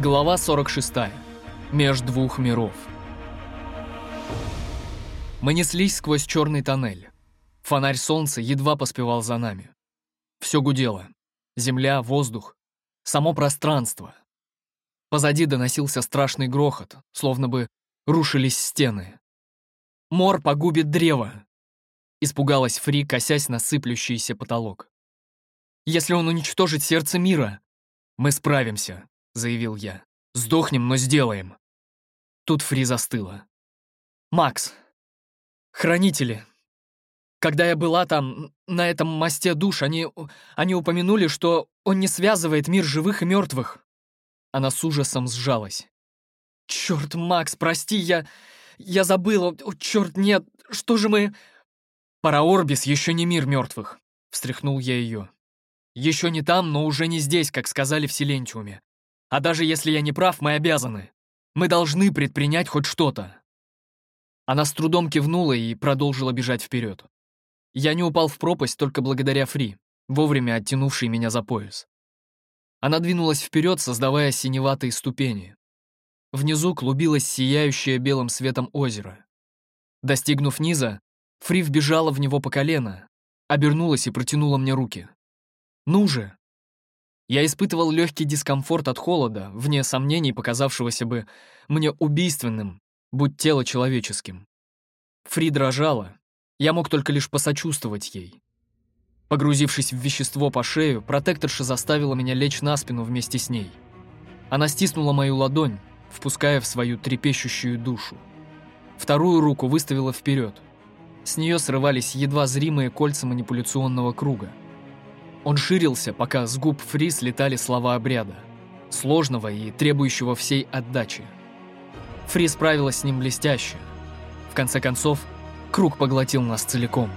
Глава 46. Меж двух миров. Мы неслись сквозь черный тоннель. Фонарь солнца едва поспевал за нами. Все гудело. Земля, воздух, само пространство. Позади доносился страшный грохот, словно бы рушились стены. «Мор погубит древо!» Испугалась Фри, косясь на сыплющийся потолок. «Если он уничтожит сердце мира, мы справимся», — заявил я. «Сдохнем, но сделаем». Тут Фри застыла. «Макс, хранители. Когда я была там, на этом мосте душ, они, они упомянули, что он не связывает мир живых и мертвых». Она с ужасом сжалась. «Черт, Макс, прости, я... я забыла. О, черт, нет, что же мы...» «Параорбис еще не мир мертвых», — встряхнул я ее. «Еще не там, но уже не здесь, как сказали в Силентиуме. А даже если я не прав, мы обязаны. Мы должны предпринять хоть что-то». Она с трудом кивнула и продолжила бежать вперед. Я не упал в пропасть только благодаря Фри, вовремя оттянувшей меня за пояс. Она двинулась вперед, создавая синеватые ступени. Внизу клубилось сияющее белым светом озеро. Достигнув низа, Фри вбежала в него по колено, обернулась и протянула мне руки. «Ну же!» Я испытывал легкий дискомфорт от холода, вне сомнений показавшегося бы мне убийственным, будь тело человеческим. Фри дрожала, я мог только лишь посочувствовать ей. Погрузившись в вещество по шею, протекторша заставила меня лечь на спину вместе с ней. Она стиснула мою ладонь, впуская в свою трепещущую душу. Вторую руку выставила вперед. С нее срывались едва зримые кольца манипуляционного круга. Он ширился, пока с губ Фри слетали слова обряда, сложного и требующего всей отдачи. Фри справилась с ним блестяще. В конце концов, круг поглотил нас целиком.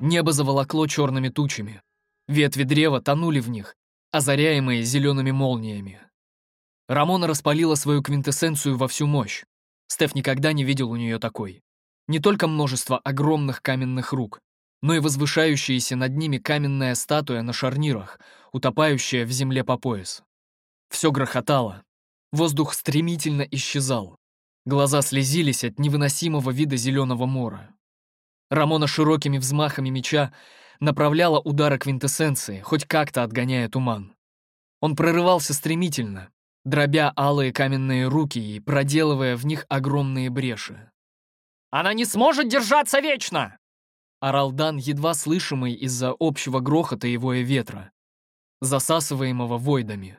Небо заволокло черными тучами. Ветви древа тонули в них, озаряемые зелеными молниями. Рамона распалила свою квинтэссенцию во всю мощь. Стеф никогда не видел у нее такой. Не только множество огромных каменных рук, но и возвышающаяся над ними каменная статуя на шарнирах, утопающая в земле по пояс. Все грохотало. Воздух стремительно исчезал. Глаза слезились от невыносимого вида зеленого мора. Рамона широкими взмахами меча направляла удары квинтэссенции, хоть как-то отгоняя туман. Он прорывался стремительно, дробя алые каменные руки и проделывая в них огромные бреши. «Она не сможет держаться вечно!» орал Дан, едва слышимый из-за общего грохота его и ветра, засасываемого войдами.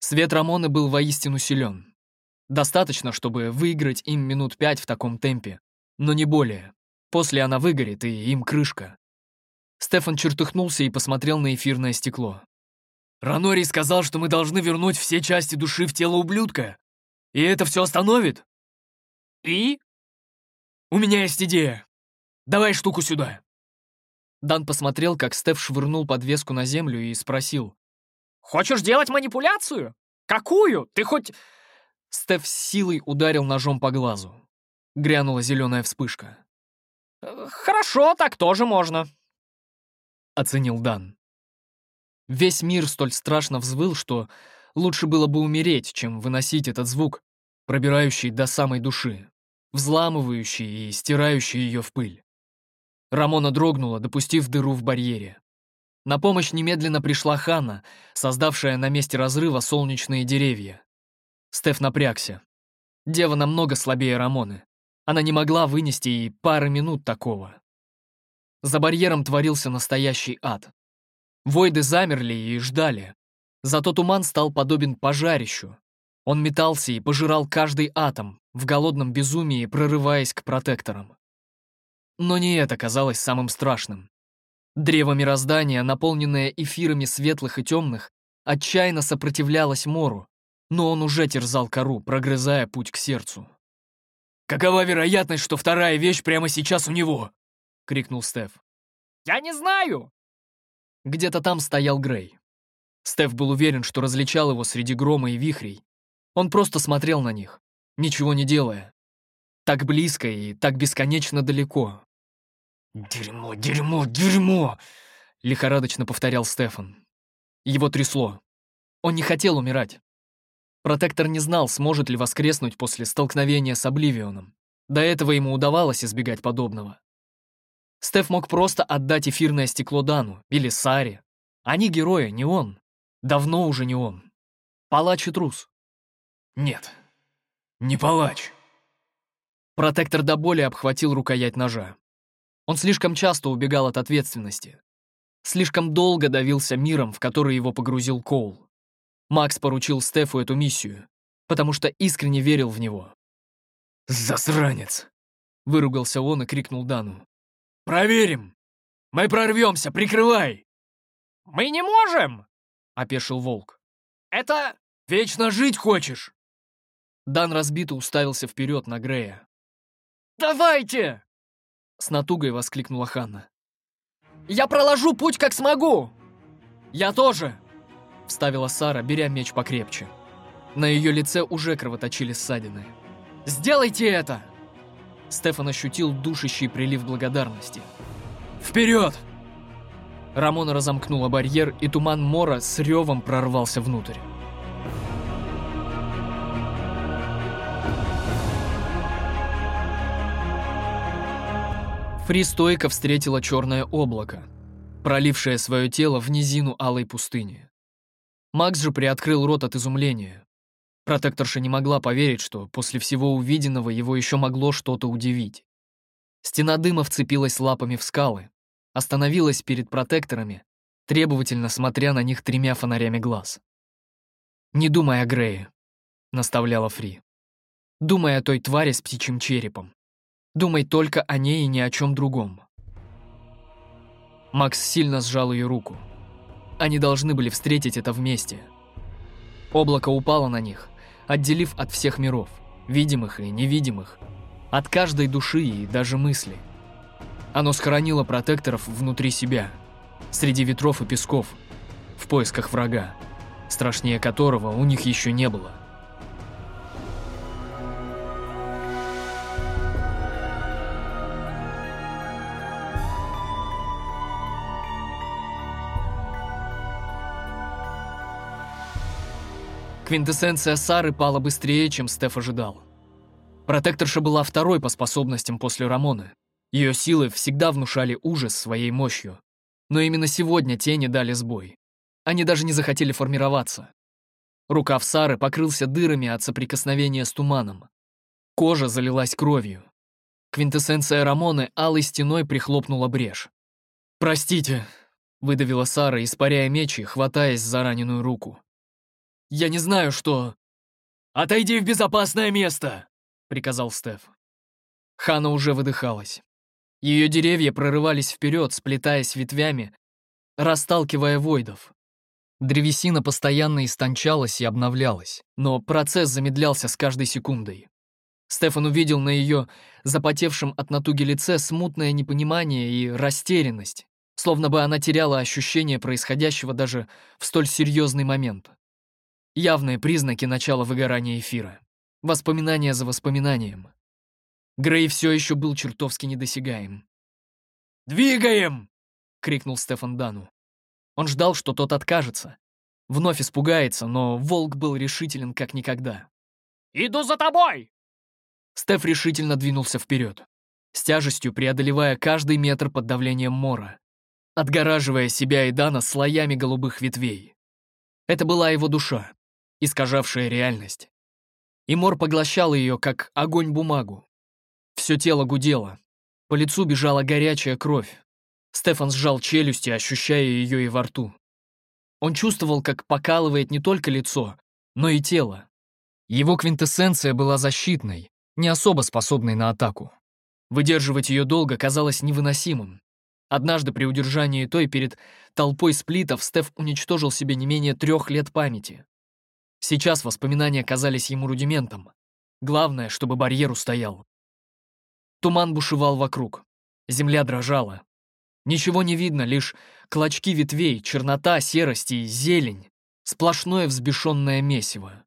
Свет Рамоны был воистину силен. Достаточно, чтобы выиграть им минут пять в таком темпе, но не более. После она выгорит, и им крышка. Стефан чертыхнулся и посмотрел на эфирное стекло. «Ранорий сказал, что мы должны вернуть все части души в тело ублюдка. И это все остановит?» «И?» «У меня есть идея. Давай штуку сюда». Дан посмотрел, как Стеф швырнул подвеску на землю и спросил. «Хочешь делать манипуляцию? Какую? Ты хоть...» Стеф с силой ударил ножом по глазу. Грянула зеленая вспышка. «Хорошо, так тоже можно», — оценил Дан. Весь мир столь страшно взвыл, что лучше было бы умереть, чем выносить этот звук, пробирающий до самой души, взламывающий и стирающий ее в пыль. Рамона дрогнула, допустив дыру в барьере. На помощь немедленно пришла Ханна, создавшая на месте разрыва солнечные деревья. Стеф напрягся. Дева намного слабее Рамоны. Она не могла вынести и пары минут такого. За барьером творился настоящий ад. Войды замерли и ждали. Зато туман стал подобен пожарищу. Он метался и пожирал каждый атом, в голодном безумии прорываясь к протекторам. Но не это казалось самым страшным. Древо мироздания, наполненное эфирами светлых и темных, отчаянно сопротивлялось Мору, но он уже терзал кору, прогрызая путь к сердцу. «Какова вероятность, что вторая вещь прямо сейчас у него?» — крикнул Стеф. «Я не знаю!» Где-то там стоял Грей. Стеф был уверен, что различал его среди грома и вихрей. Он просто смотрел на них, ничего не делая. Так близко и так бесконечно далеко. «Дерьмо, дерьмо, дерьмо!» — лихорадочно повторял Стефан. Его трясло. Он не хотел умирать. Протектор не знал, сможет ли воскреснуть после столкновения с Обливионом. До этого ему удавалось избегать подобного. Стеф мог просто отдать эфирное стекло Дану или Саре. Они герои, не он. Давно уже не он. Палач и трус. Нет, не палач. Протектор до боли обхватил рукоять ножа. Он слишком часто убегал от ответственности. Слишком долго давился миром, в который его погрузил Коул. Макс поручил Стефу эту миссию, потому что искренне верил в него. «Засранец!» — выругался он и крикнул Дану. «Проверим! Мы прорвемся, прикрывай!» «Мы не можем!» — опешил Волк. «Это...» «Вечно жить хочешь!» Дан разбито уставился вперед на Грея. «Давайте!» — с натугой воскликнула Ханна. «Я проложу путь, как смогу!» «Я тоже!» — вставила Сара, беря меч покрепче. На ее лице уже кровоточили ссадины. «Сделайте это!» Стефан ощутил душащий прилив благодарности. «Вперед!» Рамона разомкнула барьер, и туман Мора с ревом прорвался внутрь. Фри стойко встретила черное облако, пролившее свое тело в низину алой пустыни. Макс же приоткрыл рот от изумления. Протекторша не могла поверить, что после всего увиденного его еще могло что-то удивить. Стена дыма вцепилась лапами в скалы, остановилась перед протекторами, требовательно смотря на них тремя фонарями глаз. «Не думай о Грее», — наставляла Фри. «Думай о той твари с птичьим черепом. Думай только о ней и ни о чем другом». Макс сильно сжал ее руку. Они должны были встретить это вместе. Облако упало на них, отделив от всех миров, видимых и невидимых, от каждой души и даже мысли. Оно схоронило протекторов внутри себя, среди ветров и песков, в поисках врага, страшнее которого у них еще не было. Квинтэссенция Сары пала быстрее, чем Стеф ожидал. Протекторша была второй по способностям после Рамоны. Ее силы всегда внушали ужас своей мощью. Но именно сегодня тени дали сбой. Они даже не захотели формироваться. Рукав Сары покрылся дырами от соприкосновения с туманом. Кожа залилась кровью. Квинтэссенция Рамоны алой стеной прихлопнула брешь. «Простите», — выдавила Сара, испаряя меч и хватаясь за раненую руку. Я не знаю, что...» «Отойди в безопасное место!» — приказал Стеф. Хана уже выдыхалась. Ее деревья прорывались вперед, сплетаясь ветвями, расталкивая войдов. Древесина постоянно истончалась и обновлялась, но процесс замедлялся с каждой секундой. Стефан увидел на ее запотевшем от натуги лице смутное непонимание и растерянность, словно бы она теряла ощущение происходящего даже в столь серьезный момент. Явные признаки начала выгорания эфира. Воспоминания за воспоминанием. Грей все еще был чертовски недосягаем. «Двигаем!» — крикнул Стефан Дану. Он ждал, что тот откажется. Вновь испугается, но волк был решителен как никогда. «Иду за тобой!» Стеф решительно двинулся вперед, с тяжестью преодолевая каждый метр под давлением мора, отгораживая себя и Дана слоями голубых ветвей. Это была его душа, искажавшая реальность. И мор поглощал ее, как огонь бумагу. Все тело гудело. По лицу бежала горячая кровь. Стефан сжал челюсти, ощущая ее и во рту. Он чувствовал, как покалывает не только лицо, но и тело. Его квинтэссенция была защитной, не особо способной на атаку. Выдерживать ее долго казалось невыносимым. Однажды при удержании той перед толпой сплитов Стеф уничтожил себе не менее трех лет памяти. Сейчас воспоминания казались ему рудиментом. Главное, чтобы барьер устоял. Туман бушевал вокруг. Земля дрожала. Ничего не видно, лишь клочки ветвей, чернота, серость и зелень. Сплошное взбешенное месиво.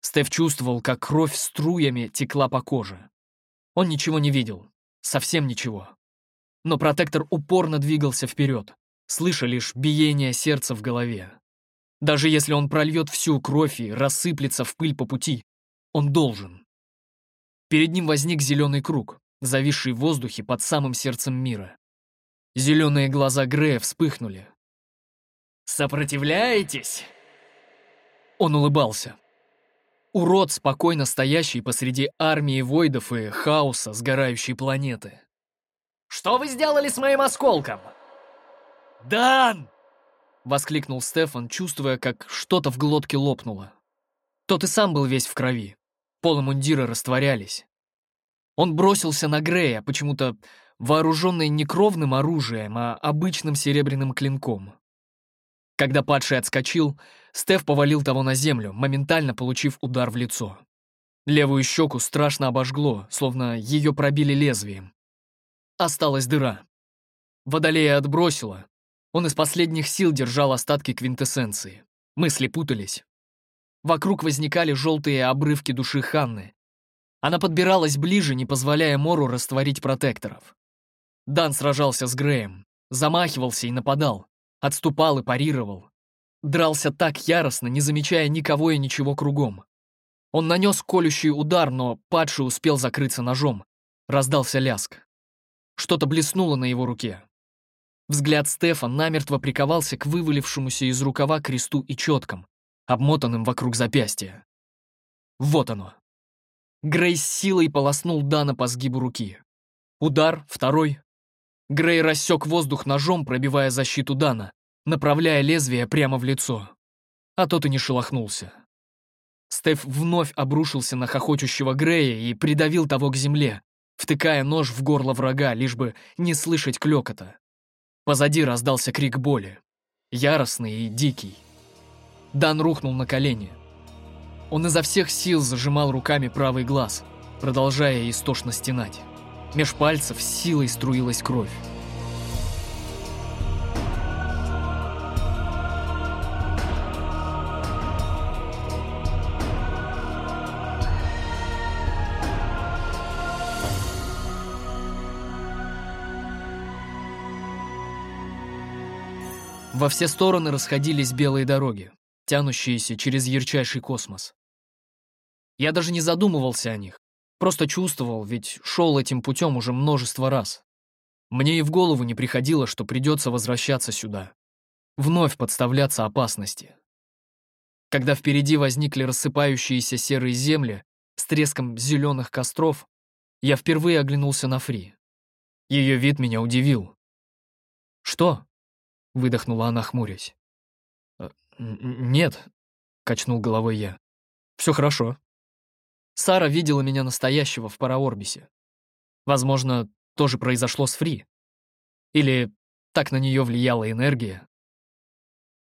Стеф чувствовал, как кровь струями текла по коже. Он ничего не видел. Совсем ничего. Но протектор упорно двигался вперед, слыша лишь биение сердца в голове. Даже если он прольет всю кровь и рассыплется в пыль по пути, он должен. Перед ним возник зеленый круг, зависший в воздухе под самым сердцем мира. Зеленые глаза Грея вспыхнули. «Сопротивляетесь?» Он улыбался. Урод, спокойно стоящий посреди армии войдов и хаоса сгорающей планеты. «Что вы сделали с моим осколком?» «Дан!» — воскликнул Стефан, чувствуя, как что-то в глотке лопнуло. Тот и сам был весь в крови. Полы мундира растворялись. Он бросился на Грея, почему-то вооруженный не кровным оружием, а обычным серебряным клинком. Когда падший отскочил, Стеф повалил того на землю, моментально получив удар в лицо. Левую щеку страшно обожгло, словно ее пробили лезвием. Осталась дыра. Водолея отбросила. Он из последних сил держал остатки квинтэссенции. Мысли путались. Вокруг возникали желтые обрывки души Ханны. Она подбиралась ближе, не позволяя Мору растворить протекторов. Дан сражался с Греем, замахивался и нападал, отступал и парировал. Дрался так яростно, не замечая никого и ничего кругом. Он нанес колющий удар, но падший успел закрыться ножом. Раздался ляск. Что-то блеснуло на его руке. Взгляд Стефа намертво приковался к вывалившемуся из рукава кресту и четкам, обмотанным вокруг запястья. Вот оно. Грей с силой полоснул Дана по сгибу руки. Удар, второй. Грей рассек воздух ножом, пробивая защиту Дана, направляя лезвие прямо в лицо. А тот и не шелохнулся. Стеф вновь обрушился на хохочущего Грея и придавил того к земле, втыкая нож в горло врага, лишь бы не слышать клёкота. Позади раздался крик боли, яростный и дикий. Дан рухнул на колени. Он изо всех сил зажимал руками правый глаз, продолжая истошно стенать. Меж пальцев силой струилась кровь. Во все стороны расходились белые дороги, тянущиеся через ярчайший космос. Я даже не задумывался о них, просто чувствовал, ведь шел этим путем уже множество раз. Мне и в голову не приходило, что придется возвращаться сюда, вновь подставляться опасности. Когда впереди возникли рассыпающиеся серые земли с треском зеленых костров, я впервые оглянулся на Фри. Ее вид меня удивил. «Что?» — выдохнула она, хмурясь. «Э, «Нет», — качнул головой я. «Все хорошо». Сара видела меня настоящего в Параорбисе. Возможно, тоже произошло с Фри. Или так на нее влияла энергия.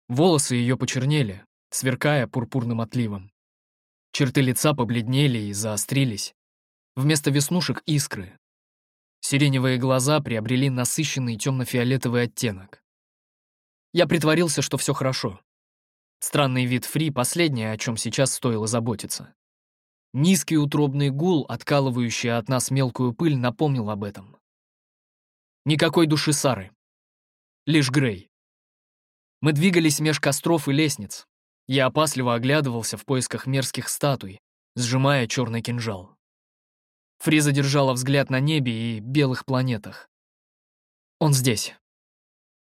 Волосы ее почернели, сверкая пурпурным отливом. Черты лица побледнели и заострились. Вместо веснушек — искры. Сиреневые глаза приобрели насыщенный темно-фиолетовый оттенок. Я притворился, что все хорошо. Странный вид Фри — последнее, о чем сейчас стоило заботиться. Низкий утробный гул, откалывающий от нас мелкую пыль, напомнил об этом. Никакой души Сары. Лишь Грей. Мы двигались меж костров и лестниц. Я опасливо оглядывался в поисках мерзких статуй, сжимая черный кинжал. Фри задержала взгляд на небе и белых планетах. Он здесь.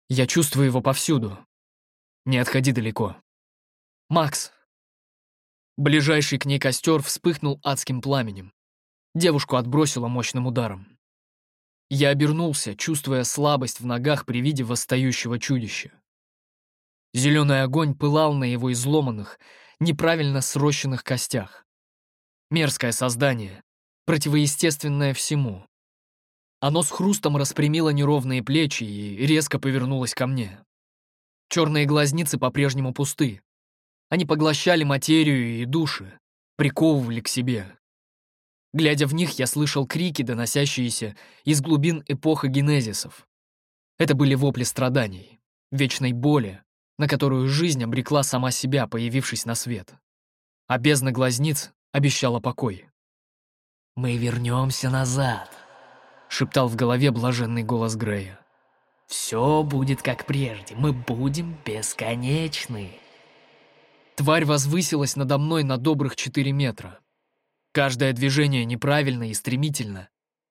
Я чувствую его повсюду. Не отходи далеко. Макс. Ближайший к ней костер вспыхнул адским пламенем. Девушку отбросило мощным ударом. Я обернулся, чувствуя слабость в ногах при виде восстающего чудища. Зеленый огонь пылал на его изломанных, неправильно срощенных костях. Мерзкое создание, противоестественное всему. Оно с хрустом распрямило неровные плечи и резко повернулось ко мне. Черные глазницы по-прежнему пусты. Они поглощали материю и души, приковывали к себе. Глядя в них, я слышал крики, доносящиеся из глубин эпохи генезисов. Это были вопли страданий, вечной боли, на которую жизнь обрекла сама себя, появившись на свет. А бездна глазниц обещала покой. Мы вернемся назад», — шептал в голове блаженный голос Грея. «Все будет как прежде, мы будем бесконечны». Тварь возвысилась надо мной на добрых четыре метра. Каждое движение неправильно и стремительно.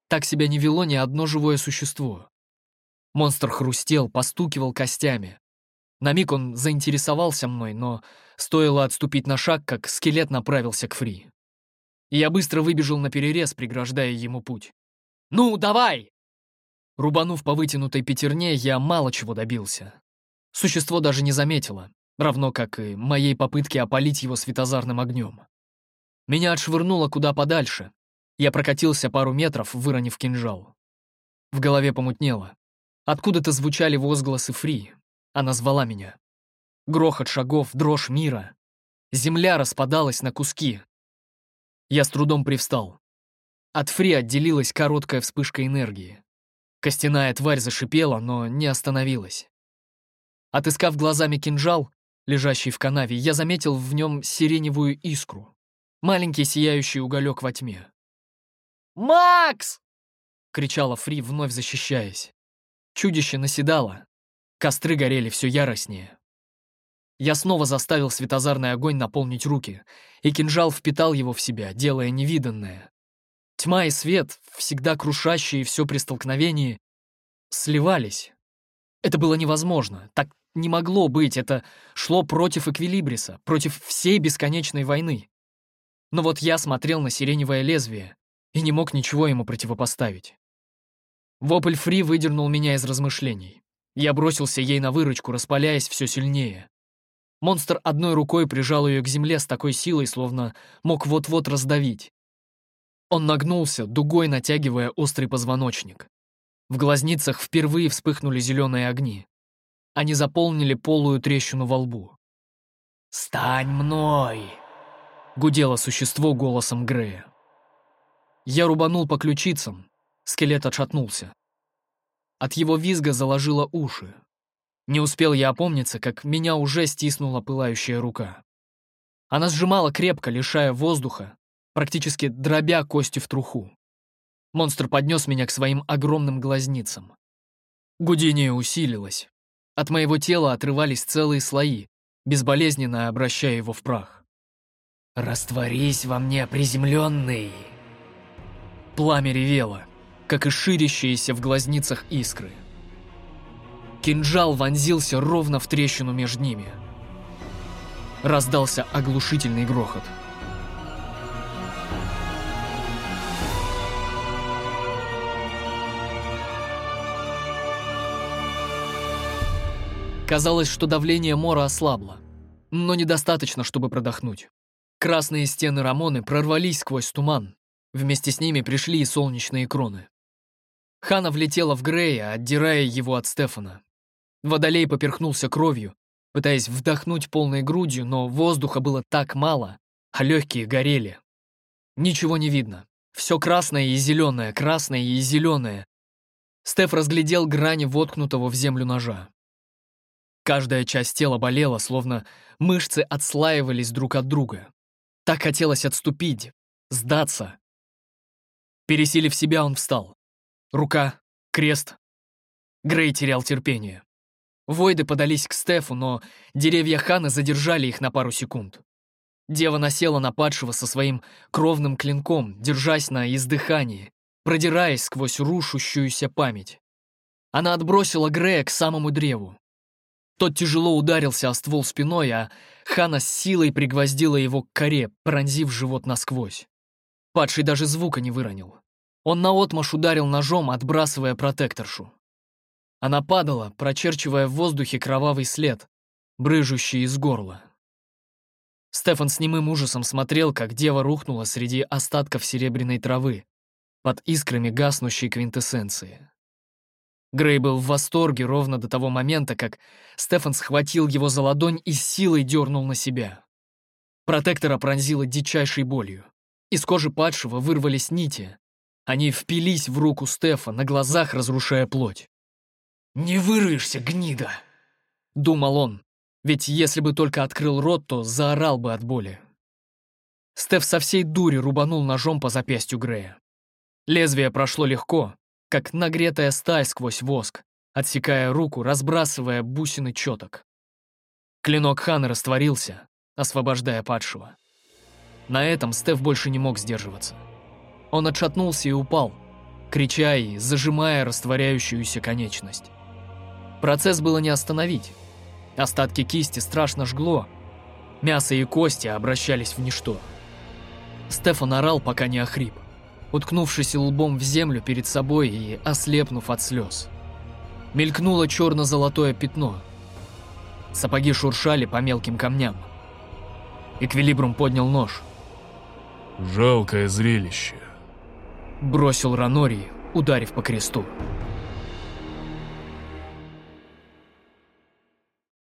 Так себя не вело ни одно живое существо. Монстр хрустел, постукивал костями. На миг он заинтересовался мной, но стоило отступить на шаг, как скелет направился к Фри. И я быстро выбежал на перерез, преграждая ему путь. «Ну, давай!» Рубанув по вытянутой пятерне, я мало чего добился. Существо даже не заметило, равно как и моей попытки опалить его светозарным огнем. Меня отшвырнуло куда подальше. Я прокатился пару метров, выронив кинжал. В голове помутнело. Откуда-то звучали возгласы Фри. Она звала меня. Грохот шагов, дрожь мира. Земля распадалась на куски. Я с трудом привстал. От Фри отделилась короткая вспышка энергии. Костяная тварь зашипела, но не остановилась. Отыскав глазами кинжал, лежащий в канаве, я заметил в нем сиреневую искру. Маленький сияющий уголек во тьме. «Макс!» — кричала Фри, вновь защищаясь. Чудище наседало. Костры горели все яростнее. Я снова заставил светозарный огонь наполнить руки, и кинжал впитал его в себя, делая невиданное. Тьма и свет, всегда крушащие все при столкновении, сливались. Это было невозможно, так не могло быть, это шло против Эквилибриса, против всей бесконечной войны. Но вот я смотрел на сиреневое лезвие и не мог ничего ему противопоставить. Вопль Фри выдернул меня из размышлений. Я бросился ей на выручку, распаляясь все сильнее. Монстр одной рукой прижал ее к земле с такой силой, словно мог вот-вот раздавить. Он нагнулся, дугой натягивая острый позвоночник. В глазницах впервые вспыхнули зеленые огни. Они заполнили полую трещину во лбу. «Стань мной!» — гудело существо голосом Грея. Я рубанул по ключицам, скелет отшатнулся. От его визга заложило уши. Не успел я опомниться, как меня уже стиснула пылающая рука. Она сжимала крепко, лишая воздуха, практически дробя кости в труху. Монстр поднес меня к своим огромным глазницам. Гудение усилилось. От моего тела отрывались целые слои, безболезненно обращая его в прах. «Растворись во мне, приземленный!» Пламя ревело, как и ширящиеся в глазницах искры. Кинжал вонзился ровно в трещину между ними. Раздался оглушительный грохот. Казалось, что давление Мора ослабло, но недостаточно, чтобы продохнуть. Красные стены Рамоны прорвались сквозь туман. Вместе с ними пришли и солнечные кроны. Хана влетела в Грея, отдирая его от Стефана. Водолей поперхнулся кровью, пытаясь вдохнуть полной грудью, но воздуха было так мало, а легкие горели. Ничего не видно. Все красное и зеленое, красное и зеленое. Стеф разглядел грани воткнутого в землю ножа. Каждая часть тела болела, словно мышцы отслаивались друг от друга. Так хотелось отступить, сдаться. Пересилив себя, он встал. Рука, крест. Грей терял терпение. Войды подались к Стефу, но деревья Хана задержали их на пару секунд. Дева насела на падшего со своим кровным клинком, держась на издыхании, продираясь сквозь рушущуюся память. Она отбросила Грея к самому древу. Тот тяжело ударился о ствол спиной, а Хана с силой пригвоздила его к коре, пронзив живот насквозь. Падший даже звука не выронил. Он наотмашь ударил ножом, отбрасывая протекторшу. Она падала, прочерчивая в воздухе кровавый след, брыжущий из горла. Стефан с немым ужасом смотрел, как дева рухнула среди остатков серебряной травы, под искрами гаснущей квинтэссенции. Грей был в восторге ровно до того момента, как Стефан схватил его за ладонь и силой дернул на себя. Протектора пронзила дичайшей болью. Из кожи падшего вырвались нити. Они впились в руку Стефа, на глазах разрушая плоть. «Не вырвешься, гнида!» — думал он, ведь если бы только открыл рот, то заорал бы от боли. Стеф со всей дури рубанул ножом по запястью Грея. Лезвие прошло легко, как нагретая сталь сквозь воск, отсекая руку, разбрасывая бусины четок. Клинок Хана растворился, освобождая падшего. На этом Стеф больше не мог сдерживаться. Он отшатнулся и упал, крича и зажимая растворяющуюся конечность. Процесс было не остановить. Остатки кисти страшно жгло. Мясо и кости обращались в ничто. Стефан орал, пока не охрип, уткнувшись лбом в землю перед собой и ослепнув от слез. Мелькнуло черно-золотое пятно. Сапоги шуршали по мелким камням. Эквилибрум поднял нож. «Жалкое зрелище», Бросил Ранори, ударив по кресту.